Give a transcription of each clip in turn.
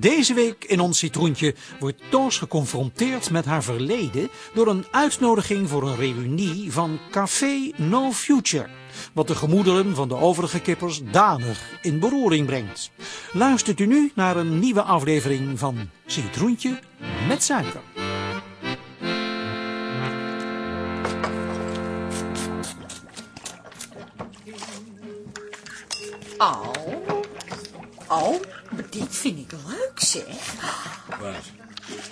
Deze week in ons citroentje wordt Toos geconfronteerd met haar verleden door een uitnodiging voor een reunie van Café No Future. Wat de gemoederen van de overige kippers danig in beroering brengt. Luistert u nu naar een nieuwe aflevering van Citroentje met suiker. Oh, maar dit vind ik leuk, zeg. Wat?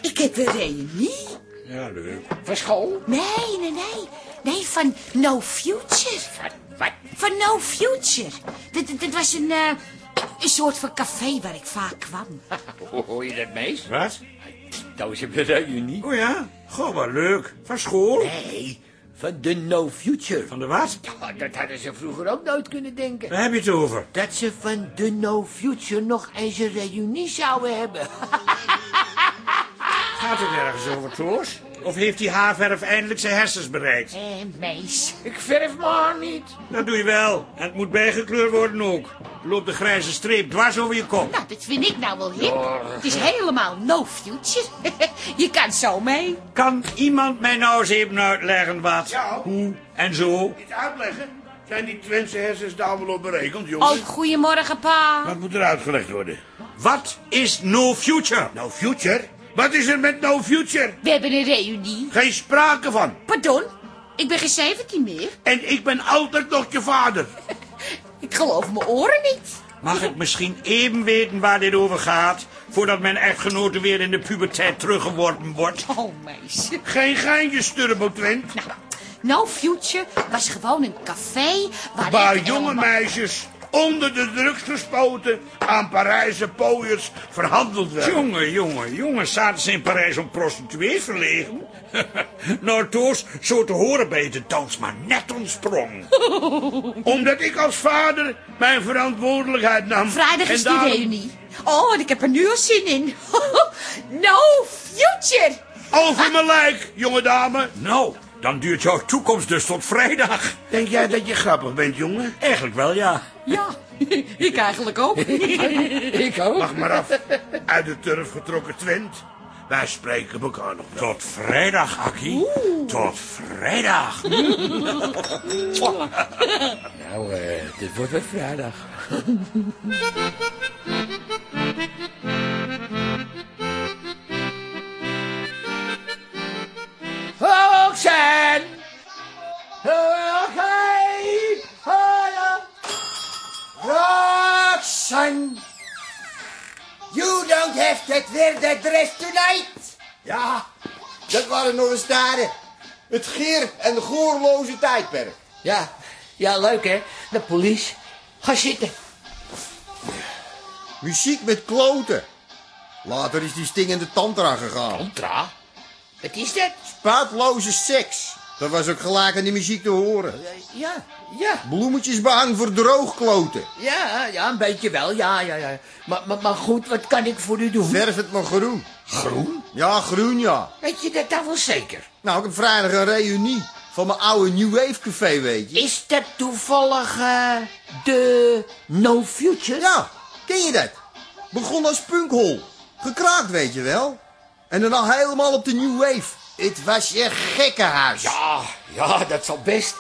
Ik heb een reunie. Ja, leuk. Van school? Nee, nee, nee. Nee, van No Future. Van wat? Van No Future. Dit, dit, dit was een, eh, een soort van café waar ik vaak kwam. Hoor je dat, mees? Wat? Dat is een reunie. Oh ja? Goh, wat leuk. Van school? Nee, van de No Future. Van de wat? Dat hadden ze vroeger ook nooit kunnen denken. Waar heb je het over? Dat ze van de No Future nog eens een reunie zouden hebben. Gaat het ergens over, Toos? Of heeft die haarverf eindelijk zijn hersens bereikt? Eh, meis. Ik verf me haar niet. Dat doe je wel. En het moet bijgekleurd worden ook. Er loopt de grijze streep dwars over je kop. Nou, dat vind ik nou wel hip. Het is helemaal No Future. Je kan zo mee. Kan iemand mij nou eens even uitleggen wat, Ja. hoe en zo? Iets uitleggen? Zijn die Twentse hersens daar wel op berekend, jongen? Oh, goedemorgen, pa. Wat moet er uitgelegd worden? Wat is no future? No future? Wat is er met no future? We hebben een reunie. Geen sprake van. Pardon? Ik ben geen 17 meer. En ik ben altijd nog je vader. Ik geloof mijn oren niet. Mag ik misschien even weten waar dit over gaat... voordat mijn echtgenote weer in de puberteit teruggeworpen wordt? Oh, meis. Geen geintjes, Turbo Twent. No Future was gewoon een café waar... Jonge meisjes onder de drugs gespoten aan Parijse pooiers verhandeld werden. Jongen, jongen, jongen, zaten ze in Parijs om prostituees verlegen? nou, Toos, zo te horen ben je de dans maar net ontsprong. Omdat ik als vader mijn verantwoordelijkheid nam. Vrijdag is daarom- die reunie. Oh, en ik heb er nu al zin in. no Future. Over mijn lijk, jonge dame. Nou, dan duurt jouw toekomst dus tot vrijdag. Denk jij dat je grappig bent, jongen? Eigenlijk wel, ja. Ja, ik eigenlijk ook. Ik ook. Wacht maar af. Uit de turf getrokken Twent. Wij spreken elkaar nog wel. Tot vrijdag, Akkie. Tot vrijdag. Nou, eh, dit wordt weer vrijdag. Roxanne, you don't have wear that dress tonight. Ja, dat waren nog eens tijden. Het geer en goorloze tijdperk. Ja, ja, leuk hè? De police. Ga zitten. Muziek met kloten. Later is die stingende tand eraan gegaan. Contra? Wat is dat? Spuitloze seks. Dat was ook gelijk aan die muziek te horen. Ja, ja, Bloemetjesbehang voor droogkloten. ja, ja, een beetje wel, ja, ja, ja. Maar, maar, maar goed, wat kan ik voor u doen? Verf het maar groen. Groen? Ja, groen ja. Weet je dat dan wel zeker? Nou, ik heb vrijdag een reunie van mijn oude New Wave café, weet je. Is dat toevallig eh, de No Future? Ja, ken je dat? Begon als punkhol. Gekraakt, weet je wel. En daarna helemaal op de New Wave. Het was je gekkenhuis. Ja, ja, dat zal best.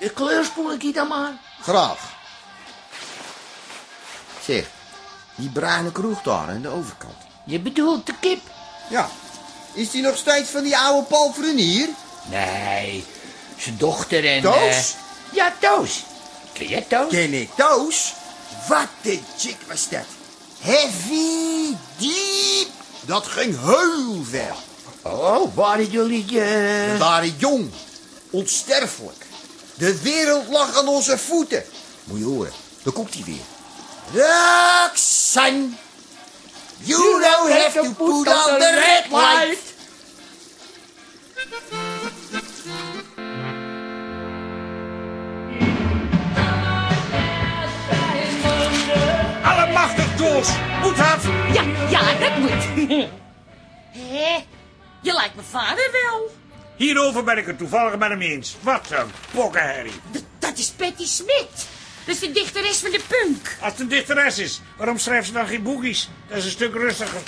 De kleurspoel ik hier dan maar. Graag. Zeg, die bruine kroeg daar aan de overkant. Je bedoelt de kip? Ja, is die nog steeds van die oude Paul Frenier? Nee, zijn dochter en... Toos? eh, ja, Toos. Ken jij Toos? Ken ik Toos? Wat een chick was dat. Heavy, deep. Dat ging heel ver. Oh, waren jullie... We eh waren jong, onsterfelijk. De wereld lag aan onze voeten. Moet je horen, daar komt hij weer. Roxanne, you don't have to put on the red light. Allemachtig, Toos. Moet dat? Ja, ja, dat moet. Hé, je lijkt mijn vader wel. Hierover ben ik het toevallig met hem eens. Wat een pokkenherrie. Dat is Patty Smit. Dat is de dichteres van de punk. Als het een dichteres is, waarom schrijft ze dan geen boekies? Dat is een stuk rustiger.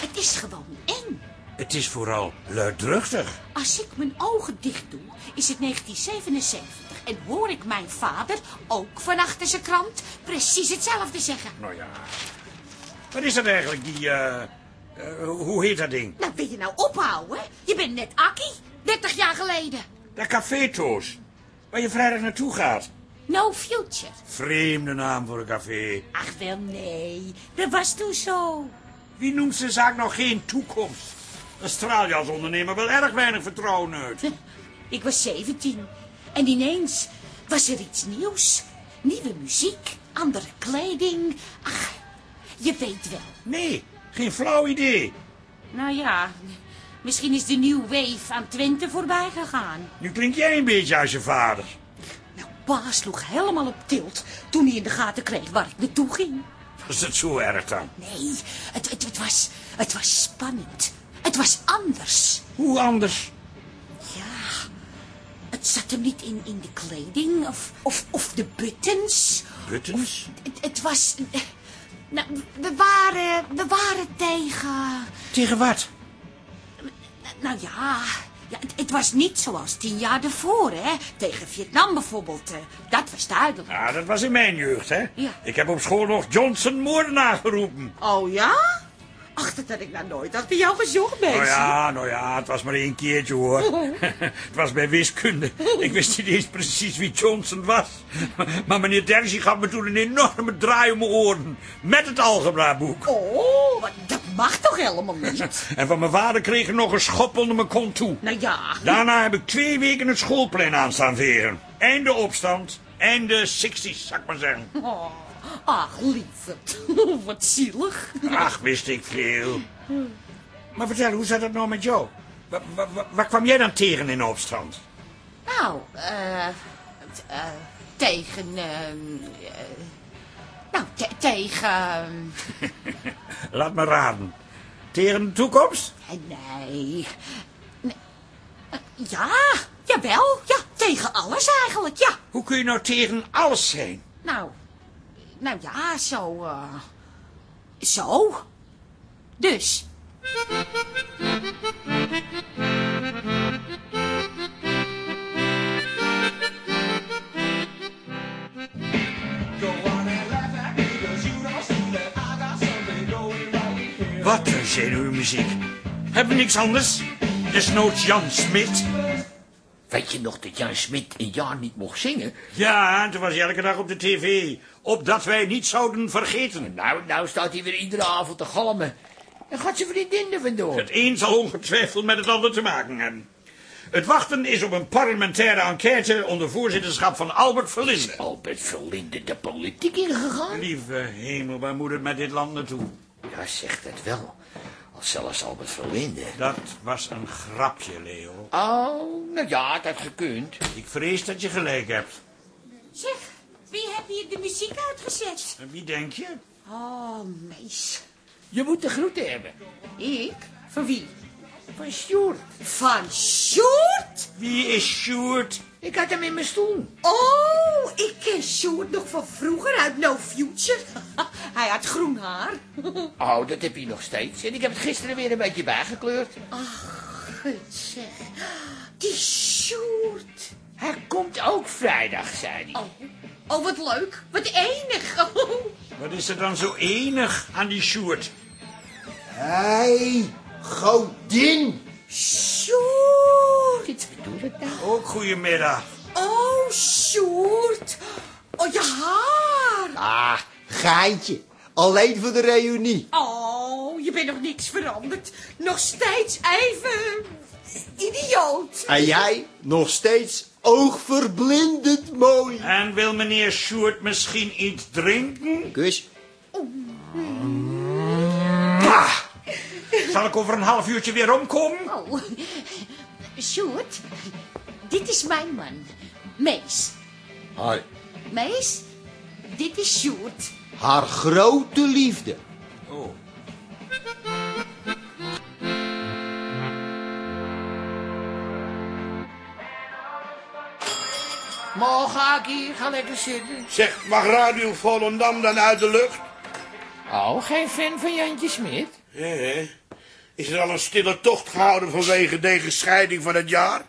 Het is gewoon eng. Het is vooral luidruchtig. Als ik mijn ogen dicht doe, is het 1977. En hoor ik mijn vader, ook van achter zijn krant, precies hetzelfde zeggen. Nou ja. Wat is dat eigenlijk, die, eh... eh, hoe heet dat ding? Nou, wil je nou ophouden? Je bent net Akkie, 30 jaar geleden. Dat café, Toos. Waar je vrijdag naartoe gaat. No future. Vreemde naam voor een café. Ach wel, nee. Dat was toen zo. Wie noemt zijn zaak nog geen toekomst? Straal je als ondernemer wel erg weinig vertrouwen uit. Ik was 17. En ineens was er iets nieuws. Nieuwe muziek, andere kleding. Ach, je weet wel. Nee, geen flauw idee. Nou ja, misschien is de New Wave aan Twente voorbij gegaan. Nu klink jij een beetje als je vader. Nou, pa sloeg helemaal op tilt toen hij in de gaten kreeg waar ik naartoe ging. Was het zo erg dan? Nee, het, het, het, was, het was spannend. Het was anders. Hoe anders? Ja, het zat hem niet in, in de kleding of, of, of de buttons. Buttons? Het, het was... Nou, we waren, we waren tegen... Tegen wat? Nou ja, ja het, het was niet zoals tien jaar ervoor, hè. Tegen Vietnam bijvoorbeeld. eh, Dat was duidelijk. Ja, dat was in mijn jeugd, hè? Ja. Ik heb op school nog Johnson moordenaar geroepen. Oh ja? Ach, dat ik nou nooit achter jou gezocht, mensen. Nou ja, nou ja, het was maar één keertje hoor. het was bij wiskunde. Ik wist niet eens precies wie Johnson was. Maar meneer Dergy gaf me toen een enorme draai om mijn oren. Met het algebraboek. Oh, maar dat mag toch helemaal niet? En van mijn vader kreeg ik nog een schop onder mijn kont toe. nou ja, Daarna heb ik twee weken het schoolplein aan staan veren. Einde opstand. Einde 60's, zou ik maar zeggen. oh, ach, lieverd. Wat zielig. Ach, wist ik veel. Maar vertel, hoe zat het nou met jou? Wa- wa- wa- Waar kwam jij dan tegen in de opstand? Nou, eh... eh, tegen... eh, eh, nou, te- tegen... Laat me raden. Tegen de toekomst? eh, nee. nee. Ja, jawel. Ja, tegen alles eigenlijk, ja. Hoe kun je nou tegen alles zijn? Nou, nou ja, zo... eh, zo. Dus... Wat een zenuwmuziek. Hebben we niks anders? Desnoods Jan Smit. Weet je nog dat Jan Smit een jaar niet mocht zingen? Ja, en toen was hij elke dag op de tv. Opdat wij niet zouden vergeten. Nou, nou staat hij weer iedere avond te galmen. En gaat zijn vriendin er vandoor. Het een zal ongetwijfeld met het ander te maken hebben. Het wachten is op een parlementaire enquête onder voorzitterschap van Albert Verlinde. Albert Verlinde de politiek ingegaan? Lieve hemel, waar moet het met dit land naartoe? Ja, zegt het wel. Als zelfs Albert Verlinde. Dat was een grapje, Leo. Oh, nou ja, het had gekund. Ik vrees dat je gelijk hebt. Zeg, wie heb hier de muziek uitgezet? En wie denk je? Oh, meis. Je moet de groeten hebben. Ik? Van wie? Van Sjoerd. Van Sjoerd? Wie is Sjoerd? Ik had hem in mijn stoel. Oh, ik ken Sjoerd nog van vroeger uit No Future. Hij had groen haar. Oh, dat heb je nog steeds. En ik heb het gisteren weer een beetje bijgekleurd. Goed zeg. Die Sjoerd. Hij komt ook vrijdag, zei hij. Oh, oh, wat leuk. Wat enig. Wat is er dan zo enig aan die Sjoerd? Hé, godin. Sjoerd. Bedoel ik nou? Ook goedemiddag. Oh, Sjoerd. Oh, je haar. Ah, geintje. Alleen voor de reunie. Oh, je bent nog niks veranderd. Nog steeds even idioot. En jij nog steeds oogverblindend mooi. En wil meneer Sjoerd misschien iets drinken? Kus. Bah! Zal ik over een half uurtje weer omkomen? Oh, Sjoerd, dit is mijn man, Mees. Hoi. Mees, dit is Sjoerd. Haar grote liefde. Oh. Morgen, Akkie, ga lekker zitten. Zeg, mag Radio Volendam dan uit de lucht? Oh, geen fan van Jantje Smit? Ja, hè? Is er al een stille tocht gehouden vanwege deze scheiding van het jaar?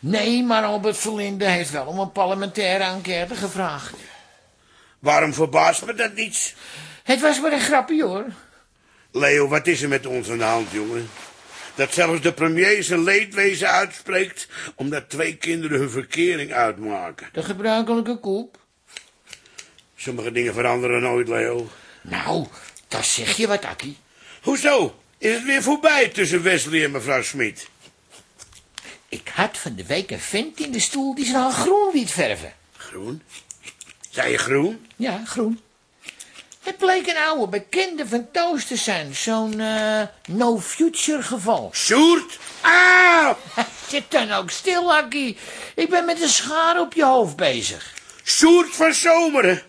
Nee, maar Albert Verlinde heeft wel om een parlementaire enquête gevraagd. Waarom verbaast me dat niets? Het was maar een grapje, hoor. Leo, wat is er met ons aan de hand, jongen? Dat zelfs de premier zijn leedwezen uitspreekt... omdat twee kinderen hun verkering uitmaken. De gebruikelijke koep. Sommige dingen veranderen nooit, Leo. Nou, dat zeg je wat, Akkie. Hoezo? Is het weer voorbij tussen Wesley en mevrouw Smit? Ik had van de week een vent in de stoel die zijn haar groen liet verven. Groen? Zei je groen? Ja, groen. Het bleek een oude bekende van Toos te zijn. Zo'n eh, no-future geval. Sjoerd? Ah! Zit dan ook stil, Akkie. Ik ben met een schaar op je hoofd bezig. Sjoerd van Zomeren.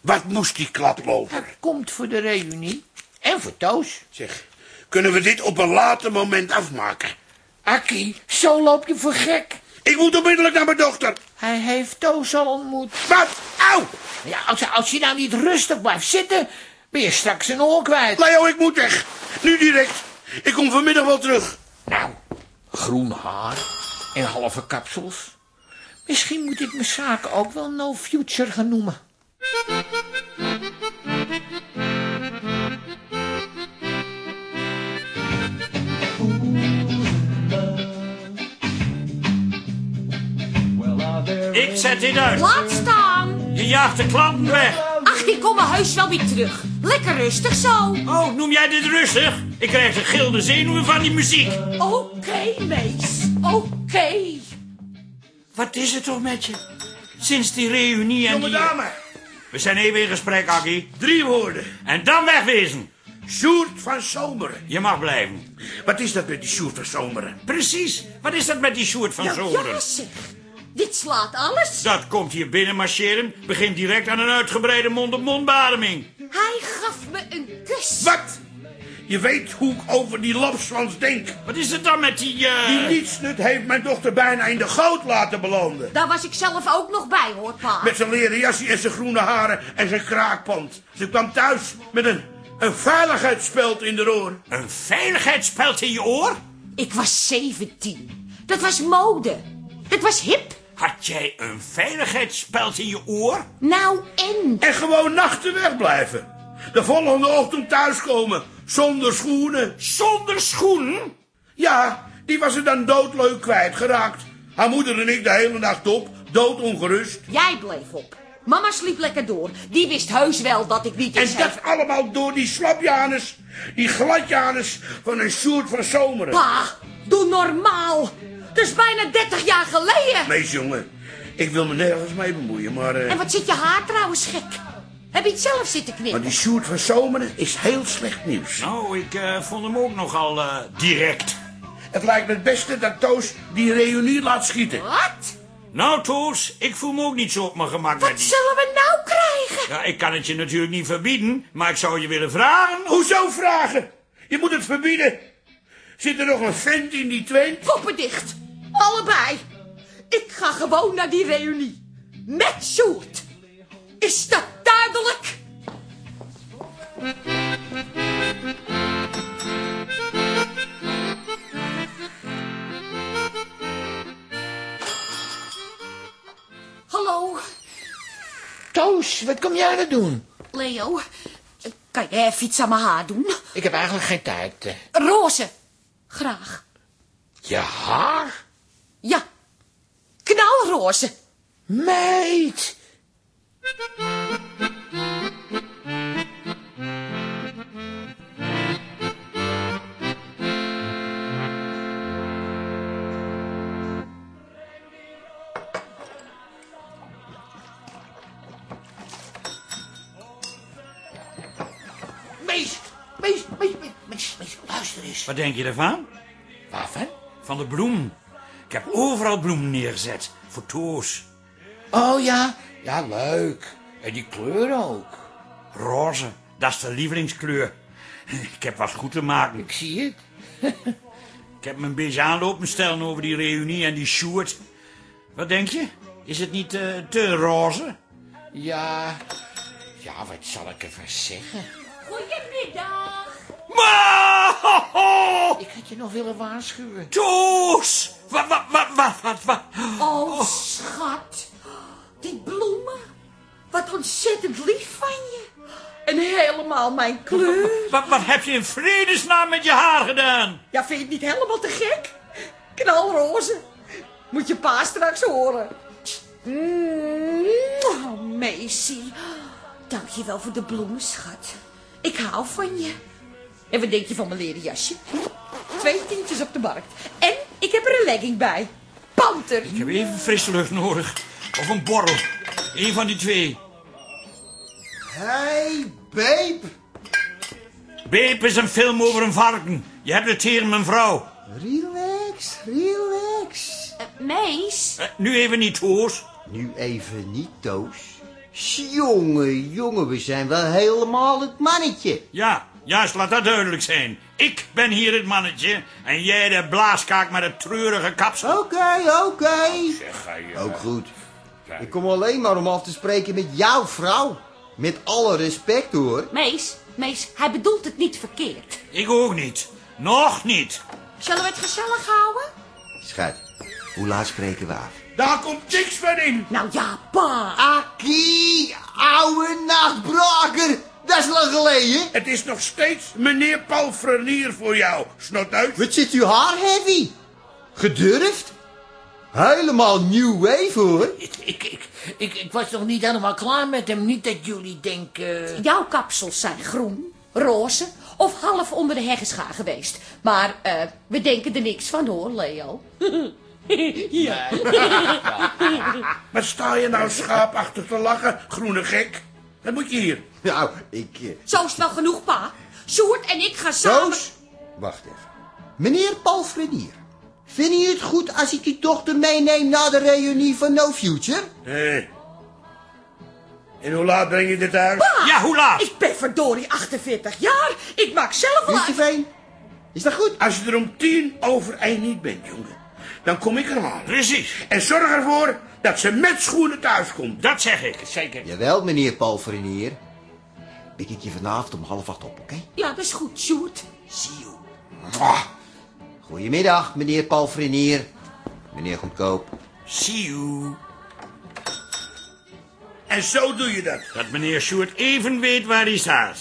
Wat moest die klaploper? Dat komt voor de reunie. En voor Toos. Zeg, kunnen we dit op een later moment afmaken? Akkie, zo loop je voor gek. Ik moet onmiddellijk naar mijn dochter. Hij heeft Toos al ontmoet. Wat? Au! Ja, als, als je nou niet rustig blijft zitten, ben je straks een oor kwijt. Leo, ik moet weg. Nu direct. Ik kom vanmiddag wel terug. Nou, groen haar en halve kapsels. Misschien moet ik mijn zaak ook wel no future gaan noemen. Ik zet dit uit. Laat staan. Je jaagt de klanten weg. Ach, ik kom mijn huis wel weer terug. Lekker rustig zo. Oh, noem jij dit rustig? Ik krijg de gilde zenuwen van die muziek. Oké, mees. Oké. Wat is er toch met je? Sinds die reunie en Jonge die... dame, We zijn even in gesprek, Akkie. drie woorden. En dan wegwezen. Sjoerd van Zomeren. Je mag blijven. Wat is dat met die Sjoerd van Zomeren? Precies. Wat is dat met die Sjoerd van Zomeren? Ja, zeg. Dit slaat alles. Dat komt hier binnen marcheren, begint direct aan een uitgebreide mond-op-mond bademing. Hij gaf me een kus. Wat? Je weet hoe ik over die lapswans denk. Wat is het dan met die... eh, Die nietsnut heeft mijn dochter bijna in de goot laten belanden. Daar was ik zelf ook nog bij, hoor, pa. Met zijn leren jasje en zijn groene haren en zijn kraakpand. Ze kwam thuis met een, een veiligheidsspeld in de oor. Een veiligheidsspeld in je oor? Ik was 17. Dat was mode. Dat was hip. Had jij een veiligheidsspeld in je oor? Nou, en? En gewoon nachten wegblijven. De volgende ochtend thuiskomen. Zonder schoenen. Zonder schoenen? Ja, die was er dan doodleuk kwijtgeraakt. Haar moeder en ik de hele nacht op, doodongerust. Jij bleef op. Mama sliep lekker door. Die wist heus wel dat ik niet En dat allemaal door die slapjanus, die gladjanus van een soort van zomeren. Pa, doe normaal. Dat is bijna 30 jaar geleden. Mees jongen, ik wil me nergens mee bemoeien, maar... eh, En wat zit je haar trouwens gek? Heb je het zelf zitten maar knippen? die Sjoerd van Zomeren is heel slecht nieuws. Nou, ik eh, vond hem ook nogal eh, direct. Het lijkt me het beste dat Toos die reunie laat schieten. Wat? Nou, Toos, ik voel me ook niet zo op mijn gemak met Wat die... zullen we nou krijgen? Ja, ik kan het je natuurlijk niet verbieden, maar ik zou je willen vragen... Hoezo vragen? Je moet het verbieden. Zit er nog een vent in die twint? Poppen dicht. Allebei. Ik ga gewoon naar die reunie. Met Sjoerd. Is dat duidelijk? Hallo, Toos, wat kom jij er doen? Leo. Kan je even iets aan mijn haar doen? Ik heb eigenlijk geen tijd. eh. Roze. Graag. Je haar? Ja. Knalroze. Meid! Mees, mees, mees, mees, mees, mees, luister eens. Wat denk je ervan? Waarvan? Van de bloem. Ik heb overal bloemen neergezet. Voor Toos. Oh ja, ja leuk. En die kleur ook. Roze, dat is de lievelingskleur. Ik heb wat goed te maken. Ik zie het. Ik heb me een beetje aanlopen stellen over die reunie en die Sjoerd. Wat denk je? Is het niet eh, te roze? Ja, ja, wat zal ik ervan zeggen? Goedemiddag. Maar, ho, ho, Ik had je nog willen waarschuwen. Toos! Wat, wat, wat, wat, wat, wat? Oh, schat. Die bloemen. Wat ontzettend lief van je. En helemaal mijn kleur. Wat, wat heb je in vredesnaam met je haar gedaan? Ja, vind je het niet helemaal te gek? Knalroze. Moet je pa straks horen. Mm, oh, Macy. Dank je wel voor de bloemen, schat. Ik hou van je. En wat denk je van mijn leren jasje? Twee tientjes op de markt. En ik heb er een legging bij. Panter. Ik heb even frisse lucht nodig. Of een borrel. Eén van die twee. Hey, babe. Beep is een film over een varken. Je hebt het hier, mijn vrouw. Relax, relax. Mees. Eh, nu even niet, Toos. Nu even niet, Toos. Jongen, jongen, we zijn wel helemaal het mannetje. Ja, juist, laat dat duidelijk zijn. Ik ben hier het mannetje en jij de blaaskaak met het treurige kapsel. Oké, oké. Zeg, ga je... Ook goed. Ik kom alleen maar om af te spreken met jouw vrouw. Met alle respect, hoor. Mees, Mees, hij bedoelt het niet verkeerd. Ik ook niet. Nog niet. Zullen we het gezellig houden? Schat, hoe laat spreken we af? Daar komt niks van in. Nou ja, pa. Akkie, ouwe nachtbraker. Dat is lang geleden. Het is nog steeds meneer Paul Frenier voor jou, snotuit. Wat zit uw haar heavy? Gedurfd? Helemaal new wave, hoor. Ik, ik, ik, ik, ik was nog niet helemaal klaar met hem. Niet dat jullie denken... Jouw kapsels zijn groen, roze of half onder de heggeschaar geweest. Maar eh, we denken er niks van hoor, Leo. ja. Wat sta je nou schaapachtig te lachen, groene gek? Wat moet je hier? Nou, ik... eh, Zo is het wel genoeg, pa. Sjoerd en ik gaan samen... Toos, wacht even. Meneer Paul Frenier, vind je het goed als ik uw dochter meeneem naar de reunie van No Future? Hé. En hoe laat breng je dit thuis? Ja, hoe laat? Ik ben verdorie 48 jaar. Ik maak zelf wel uit. veen. Is dat goed? Als je er om tien over één niet bent, jongen, dan kom ik er halen. Precies, En zorg ervoor dat ze met schoenen thuis komt. dat zeg ik. Zeker. Jawel, meneer Paul Frenier. Pik ik je vanavond om half acht op, oké? Ja, dat is goed, Sjoerd. See you. Mwah. Goedemiddag, meneer Paul Frenier. Meneer Goedkoop. See you. En zo doe je dat. Dat meneer Sjoerd even weet waar hij staat.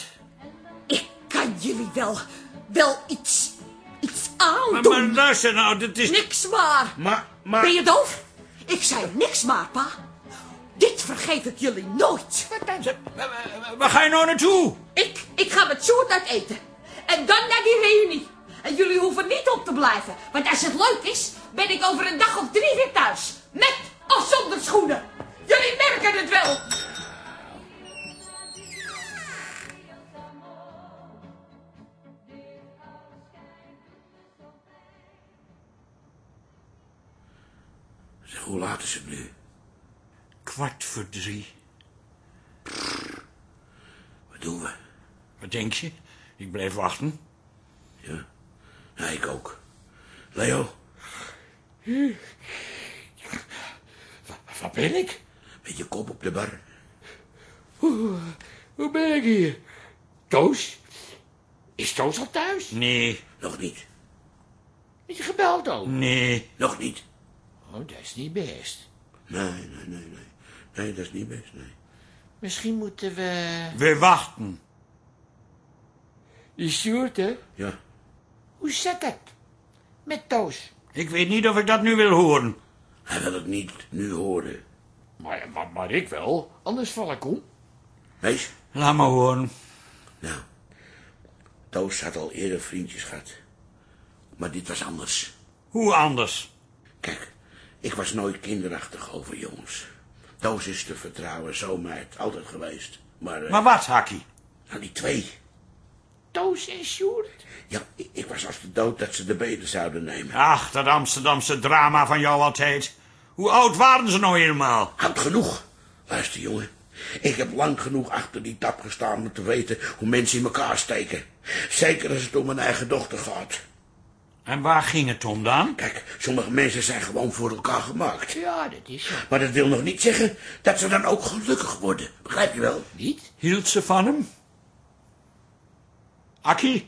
Ik kan jullie wel, wel iets, Maar, aandoen. maar luister nou, dit is... Niks maar. Maar, maar... Ben je doof? Ik zei niks maar, pa. Dit vergeef ik jullie nooit. Waar ga je nou naartoe? Ik, ik ga met Sjoerd uit eten. En dan naar die reunie. En jullie hoeven niet op te blijven. Want als het leuk is, ben ik over een dag of drie weer thuis. Met of zonder schoenen. Jullie merken het wel. Hoe laat is het nu? Kwart voor drie. Wat doen we? Wat denk je? Ik blijf wachten. Ja, ja ik ook. Leo, Waar ben ik? met je kop op de bar. Hoe ben ik hier? Toos? Is Toos al thuis? Nee, Nog niet, Is je gebeld al? nee. nog niet. Oh, dat is niet best. Nee, nee, nee, nee. Nee, dat is niet best, nee. Misschien moeten we... We wachten. Die Sjoerd, hè? Ja, Hoe zit het? Met Toos? Ik weet niet of ik dat nu wil horen. hij wil het niet nu horen. Maar, maar, maar ik wel. Anders val ik om. Wees, Laat maar horen. nou, Toos had al eerder vriendjes gehad. Maar dit was anders. Hoe anders? Kijk, ik was nooit kinderachtig over jongens. Toos is te vertrouwen, zo meid, altijd geweest. Maar, eh, Maar wat, Hakkie? nou, die twee. Toos en Sjoerd? Ja, ik, ik was als de dood dat ze de benen zouden nemen. Ach, dat Amsterdamse drama van jou altijd. Hoe oud waren ze nou helemaal? Oud genoeg. Luister, jongen. Ik heb lang genoeg achter die tap gestaan om te weten hoe mensen in elkaar steken. Zeker als het om mijn eigen dochter gaat. En waar ging het om dan? Kijk, sommige mensen zijn gewoon voor elkaar gemaakt. Ja, dat is zo. Maar dat wil nog niet zeggen dat ze dan ook gelukkig worden. Begrijp je wel? Niet? Hield ze van hem? Akkie?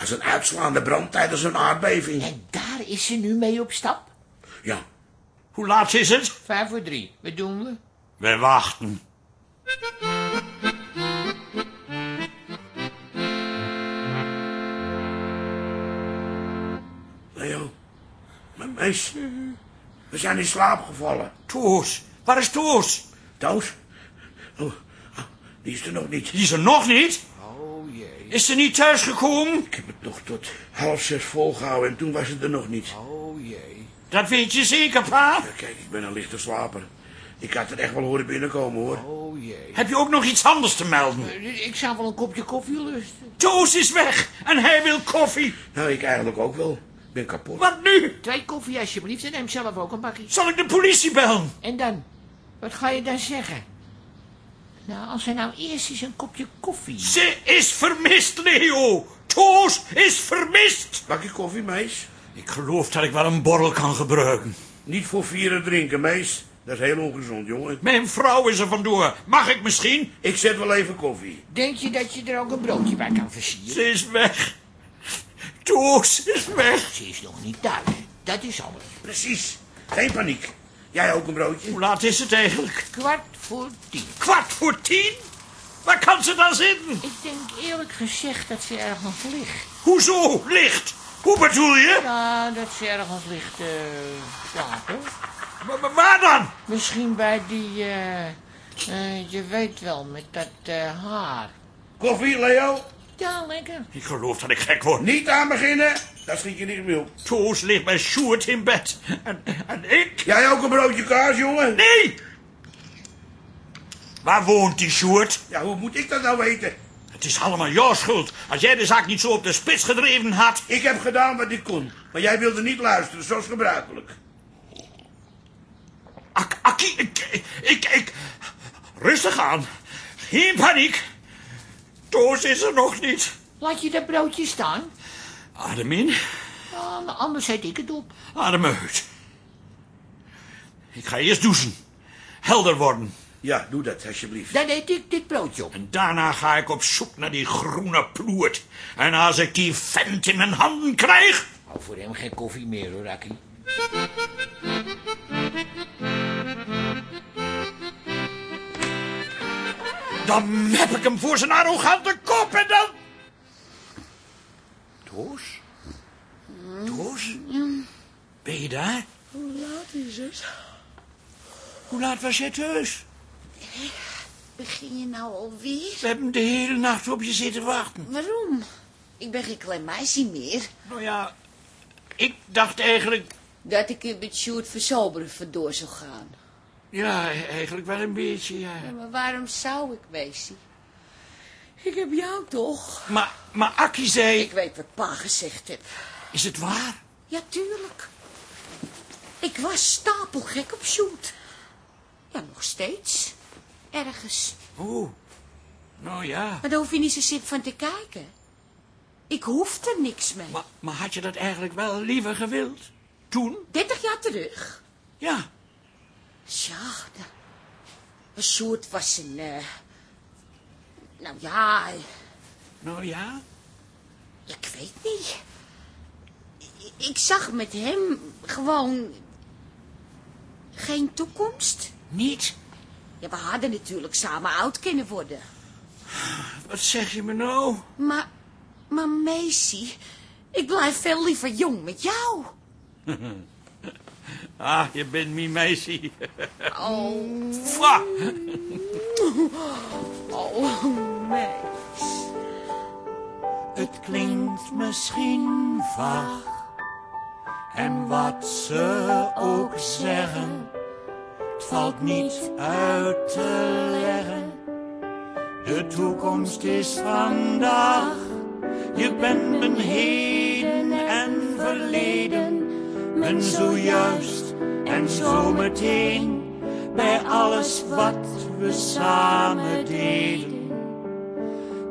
Als een uitslaande brand tijdens een aardbeving. En daar is ze nu mee op stap. Ja, Hoe laat is het? Vijf voor drie. Wat doen we? We wachten. Meis. We zijn in slaap gevallen. Toos, waar is Toos? Toos? Oh, ah, die is er nog niet. Die is er nog niet. Oh jee. Is ze niet thuisgekomen? Ik heb het nog tot half zes volgehouden en toen was het er nog niet. Oh jee. Dat weet je zeker, pa. Ja, kijk, ik ben een lichte slaper. Ik had het echt wel horen binnenkomen, hoor. Oh jee. Heb je ook nog iets anders te melden? Ik zou wel een kopje koffie lusten. Toos is weg en hij wil koffie. Nou, ik eigenlijk ook wel. Ik ben kapot. Wat nu? Twee koffie alsjeblieft en neem zelf ook een bakje. Zal ik de politie bellen? En dan? Wat ga je dan zeggen? Nou, als hij nou eerst eens een kopje koffie... Ze is vermist, Leo. Toos is vermist. Bakje koffie, meis? Ik geloof dat ik wel een borrel kan gebruiken. Niet voor vieren drinken, meis. Dat is heel ongezond, jongen. Mijn vrouw is er vandoor. Mag ik misschien? Ik zet wel even koffie. Denk je dat je er ook een broodje bij kan versieren? Ze is weg. Toos is weg. Ze is nog niet thuis. Dat is alles. Precies. Geen paniek. Jij ook een broodje? Hoe laat is het eigenlijk? Kwart voor tien. Kwart voor tien? Waar kan ze dan zitten? Ik denk eerlijk gezegd dat ze ergens ligt. Hoezo licht? Hoe bedoel je? Ja, dat ze ergens ligt eh slapen. Maar- maar Waar dan? Misschien bij die, eh, eh, je weet wel, met dat eh, haar. Koffie, Leo? Ja, lekker. Ik geloof dat ik gek word. Niet aan beginnen. Dat schiet je niet meer op. Toos ligt bij Sjoerd in bed. En, en ik? Jij ook een broodje kaas, jongen? Nee! Waar woont die Sjoerd? Ja, hoe moet ik dat nou weten? Het is allemaal jouw schuld. Als jij de zaak niet zo op de spits gedreven had. Ik heb gedaan wat ik kon. Maar jij wilde niet luisteren, zoals gebruikelijk. Ak Akkie, ik, ik, ik... Rustig aan. Geen paniek. Toos is er nog niet. Laat je dat broodje staan? Adem in, Ja, anders zet ik het op. adem uit. Ik ga eerst douchen. Helder worden. Ja, doe dat, alsjeblieft. Dan eet ik dit broodje op. En daarna ga ik op zoek naar die groene ploert. En als ik die vent in mijn handen krijg... Hou voor hem geen koffie meer hoor, Akkie. Dan heb ik hem voor zijn arrogante kop en dan... Toos? Toos? Ben je daar? Hoe laat is het? Hoe laat was jij thuis? Begin je nou alweer? We hebben de hele nacht op je zitten wachten. Waarom? Ik ben geen klein meisje meer. Nou ja, ik dacht eigenlijk... Dat ik er met Sjoerd verzoberen vandoor zou gaan. Ja, eigenlijk wel een beetje, ja. Ja, maar waarom zou ik, Weesie? Ik heb jou toch? Maar, maar Akkie zei... Ik weet wat pa gezegd heeft. Is het waar? Ja, tuurlijk. Ik was stapelgek op Sjoerd. Ja, nog steeds. Ergens. Oeh. Nou ja. Maar daar hoef je niet zo zin van te kijken. Ik hoef er niks mee. Maar, maar had je dat eigenlijk wel liever gewild? Toen? 30 jaar terug? Ja. Nou, een soort was een... eh, nou ja, Nou ja. ik weet niet. Ik, ik zag met hem gewoon geen toekomst. Niet? Ja, we hadden natuurlijk samen oud kunnen worden. Wat zeg je me nou? Maar, maar Macy, ik blijf veel liever jong met jou. Ah, je bent mijn meisje. Oh, Fwa. oh. Het klinkt misschien vaag. En wat ze ook zeggen, het valt niet uit te leggen. De toekomst is vandaag. Je bent mijn heden en verleden. Mijn zojuist en zometeen. Bij alles wat we samen deden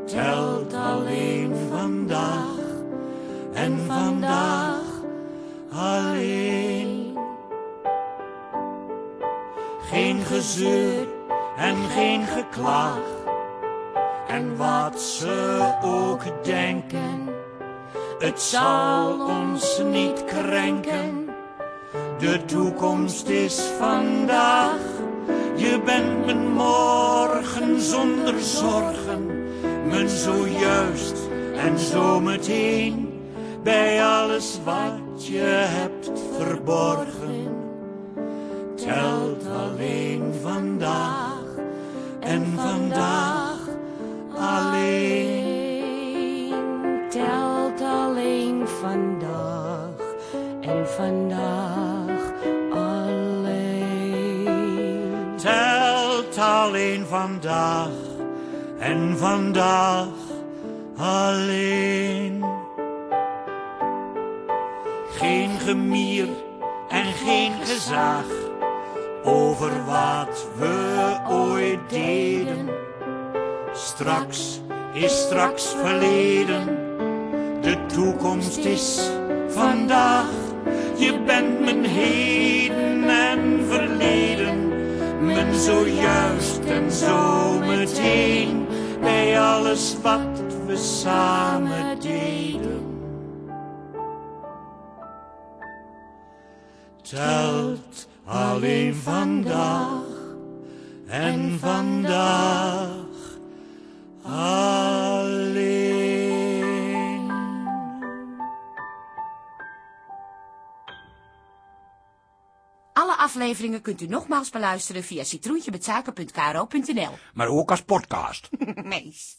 telt alleen vandaag. en vandaag alleen. Geen gezeur en geen geklaag. En wat ze ook denken, het zal ons niet krenken. De toekomst is vandaag. Je bent mijn morgen zonder zorgen. Mijn zojuist en zometeen. Bij alles wat je hebt verborgen. Telt alleen vandaag. En vandaag alleen. Vandaag en vandaag alleen. Geen gemier en geen gezaag over wat we ooit deden. Straks is straks verleden, de toekomst is vandaag. Je bent mijn heden en verleden, mijn zojuist en zometeen, bij alles wat we samen deden. Telt alleen vandaag en vandaag alleen. Afleveringen kunt u nogmaals beluisteren via citroentjemetsuiker.kro.nl. Maar ook als podcast. Mees.